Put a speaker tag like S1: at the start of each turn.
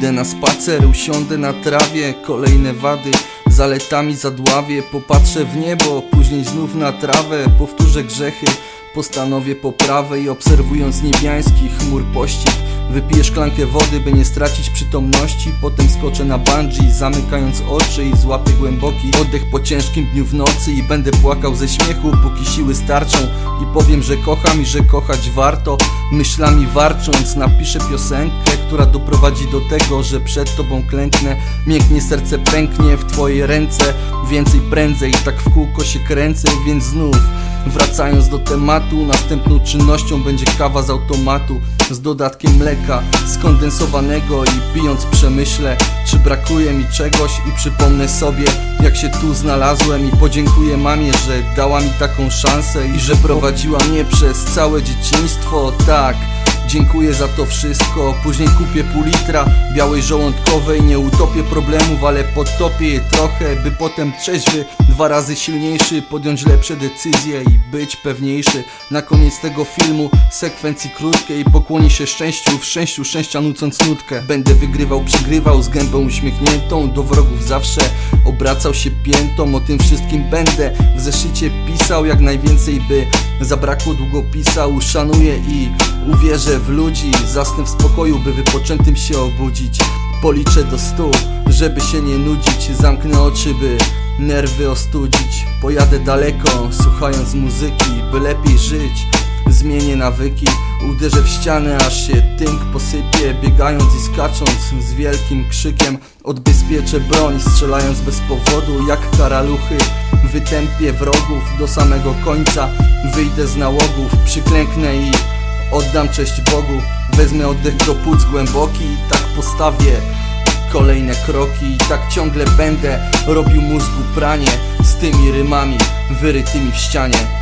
S1: Wyjdę na spacer, usiądę na trawie. Kolejne wady zaletami zadławię. Popatrzę w niebo, później znów na trawę. Powtórzę grzechy, postanowię poprawę I obserwując niebiański chmur pościg Wypiję szklankę wody, by nie stracić przytomności. Potem skoczę na bungee, zamykając oczy I złapię głęboki oddech po ciężkim dniu w nocy I będę płakał ze śmiechu, póki siły starczą. I powiem, że kocham i że kochać warto. Myślami warcząc napiszę piosenkę Która doprowadzi do tego, że przed tobą klęknę. Mięknie serce pęknie w twoje ręce. Więcej prędzej, tak w kółko się kręcę Więc znów Wracając do tematu, następną czynnością będzie kawa z automatu z dodatkiem mleka skondensowanego i pijąc przemyślę, czy brakuje mi czegoś i przypomnę sobie, jak się tu znalazłem i podziękuję mamie, że dała mi taką szansę i że prowadziła mnie przez całe dzieciństwo, tak. Dziękuję za to wszystko. Później kupię pół litra białej żołądkowej. Nie utopię problemów, ale podtopię je trochę By potem trzeźwy, dwa razy silniejszy Podjąć lepsze decyzje i być pewniejszy. Na koniec tego filmu sekwencji krótkiej Pokłoni się szczęściu, w szczęściu szczęścia nucąc nutkę. Będę wygrywał, przygrywał z gębą uśmiechniętą Do wrogów zawsze obracał się piętą. O tym wszystkim będę w zeszycie pisał Jak najwięcej by zabrakło długopisa Uszanuję i uwierzę w ludzi Zasnę w spokoju, by wypoczętym się obudzić. Policzę do stu, żeby się nie nudzić. Zamknę oczy, by nerwy ostudzić. Pojadę daleko, słuchając muzyki By lepiej żyć, zmienię nawyki Uderzę w ścianę, aż się tynk posypie. Biegając i skacząc z wielkim krzykiem Odbezpieczę broń, strzelając bez powodu Jak karaluchy. Wytępię wrogów do samego końca Wyjdę z nałogów, przyklęknę i Oddam cześć Bogu, wezmę oddech do płuc głęboki i tak postawię kolejne kroki i tak ciągle będę robił mózgu pranie z tymi rymami wyrytymi w ścianie.